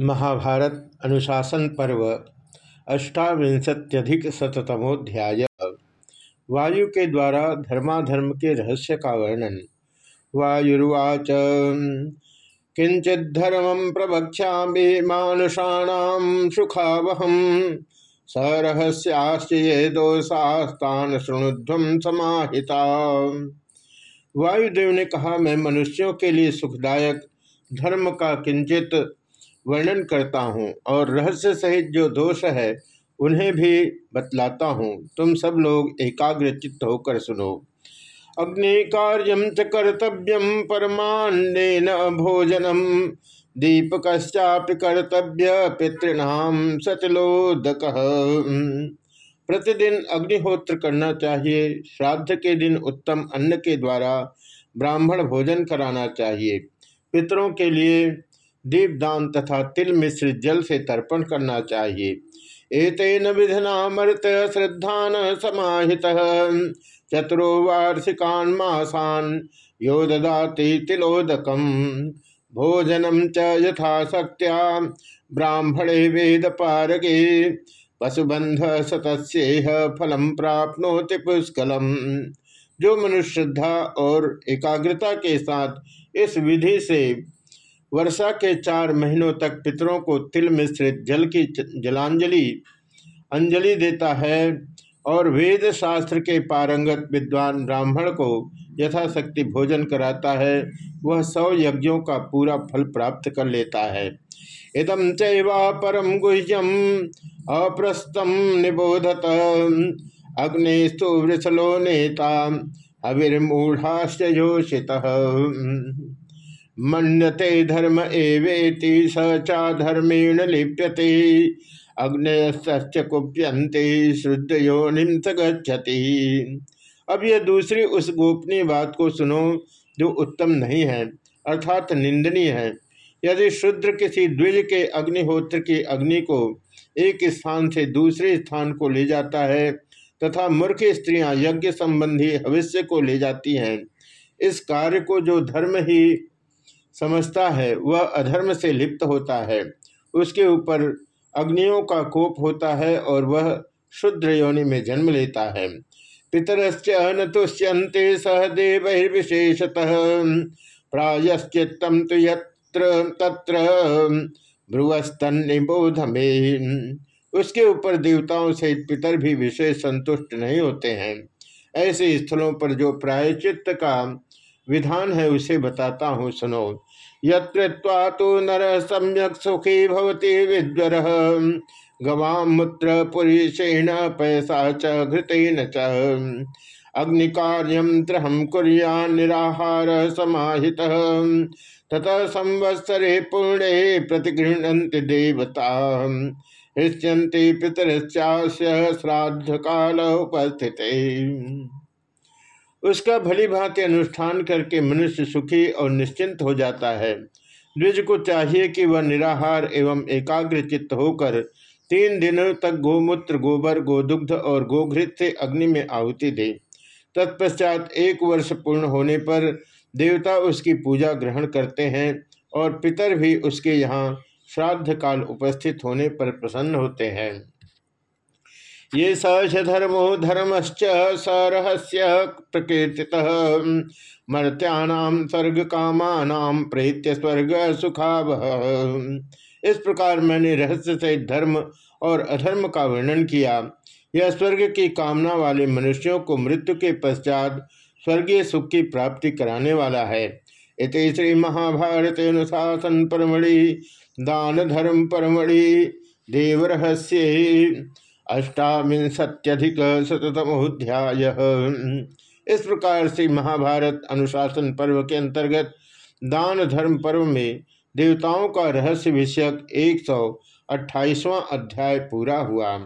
महाभारत अनुशासन पर्व, अष्टाविंशत्यधिक शतमोध्याय वायु के द्वारा धर्माधर्म के रहस्य का वर्णन। वायुर्वाच किंचिधर्म प्रवक्षा मानुषाण सुखावहम स रहस्याश्च दोषास्तान शुणुध्वम समाहिता। वायुदेव ने कहा, मैं मनुष्यों के लिए सुखदायक, धर्म का किंचित वर्णन करता हूँ और रहस्य सहित जो दोष है, उन्हें भी बतलाता हूँ। तुम सब लोग एकाग्र चित्त होकर सुनो। अग्नि कार्यम च कर्तव्यम परमान्नेन भोजनम दीपकश्चापि कर्तव्य पितृणाम सतलोदक प्रतिदिन अग्निहोत्र करना चाहिए। श्राद्ध के दिन उत्तम अन्न के द्वारा ब्राह्मण भोजन कराना चाहिए। पितरों के लिए दीपदान तथा तिल मिश्रित जल से तर्पण करना चाहिए। एतेन विधना मृत श्रद्धान समाहित। चतुरो वार्षिकान मासान यो ददाति तिलोदकम। भोजनम च यथाशक्त्या ब्राह्मणे वेद पारगे पशुबंध सतस्येह फलम प्राप्नोति पुष्कलम। जो मनुष्य श्रद्धा और एकाग्रता के साथ इस विधि से वर्षा के चार महीनों तक पितरों को तिल मिश्रित जल की जलांजलि अंजलि देता है और वेद शास्त्र के पारंगत विद्वान ब्राह्मण को यथाशक्ति भोजन कराता है। वह सौ यज्ञों का पूरा फल प्राप्त कर लेता है। इदम चैवा परम गुह्यम अप्रस्तम निबोधत। अग्निस्तु वृषलो नेता। अविर्मूढ़ाश्च योषित मन्यते धर्म एवेति स चा धर्मेण लिप्यते। अग्नयश्च कुप्यंते शुद्ध योनिम गति अब यह दूसरी उस गोपनीय बात को सुनो, जो उत्तम नहीं है, अर्थात निंदनीय है। यदि शुद्र किसी द्विज के अग्निहोत्र की अग्नि को एक स्थान से दूसरे स्थान को ले जाता है, तथा मूर्ख स्त्रियाँ यज्ञ संबंधी भविष्य को ले जाती हैं, इस कार्य को जो धर्म ही समझता है, वह अधर्म से लिप्त होता है। उसके ऊपर अग्नियों का कोप होता है और वह शुद्र योनि में जन्म लेता है। पितरश्च न तुष्यंते सह देवैर्विशेषतः। प्रायश्चित्तम तो यत्र तत्र भ्रुवस्तन्निबोध में उसके ऊपर देवताओं से पितर भी विशेष संतुष्ट नहीं होते हैं। ऐसे स्थलों पर जो प्रायचित्त का विधान है उसे बताता हूँ सुनो। यत्वा तो नर सम्यक सुखी भवती विद्वर। गवामूत्र पुरुषेण पैसा च घृतेन च। अग्निकार्यम त्रहम कुरिया निराहार समाहित। ततः संवत्सरे पुण्य प्रतिगृहती देवता। हृष्यंती पितरश्चास्य श्राद्ध काल उपस्थित। उसका भली भांति अनुष्ठान करके मनुष्य सुखी और निश्चिंत हो जाता है। द्विज को चाहिए कि वह निराहार एवं एकाग्र चित्त होकर तीन दिनों तक गोमूत्र, गोबर, गोदुग्ध और गोघृत से अग्नि में आहुति दे। तत्पश्चात एक वर्ष पूर्ण होने पर देवता उसकी पूजा ग्रहण करते हैं और पितर भी उसके यहाँ श्राद्ध काल उपस्थित होने पर प्रसन्न होते हैं। ये स धर्मो धर्मश्च स रहस्य प्रकृति मर्त्याम स्वर्ग कामानाम प्रेत्य स्वर्ग सुखाव इस प्रकार मैंने रहस्य से धर्म और अधर्म का वर्णन किया। यह स्वर्ग की कामना वाले मनुष्यों को मृत्यु के पश्चात स्वर्गीय सुख की प्राप्ति कराने वाला है। इत श्री महाभारत अनुशासन परमणि दान धर्म परमणि देवरहस्य। अष्टाविंशत्यधिक शतमोध्याय इस प्रकार से महाभारत अनुशासन पर्व के अंतर्गत दान धर्म पर्व में देवताओं का रहस्य विषयक एक सौ अध्याय पूरा हुआ।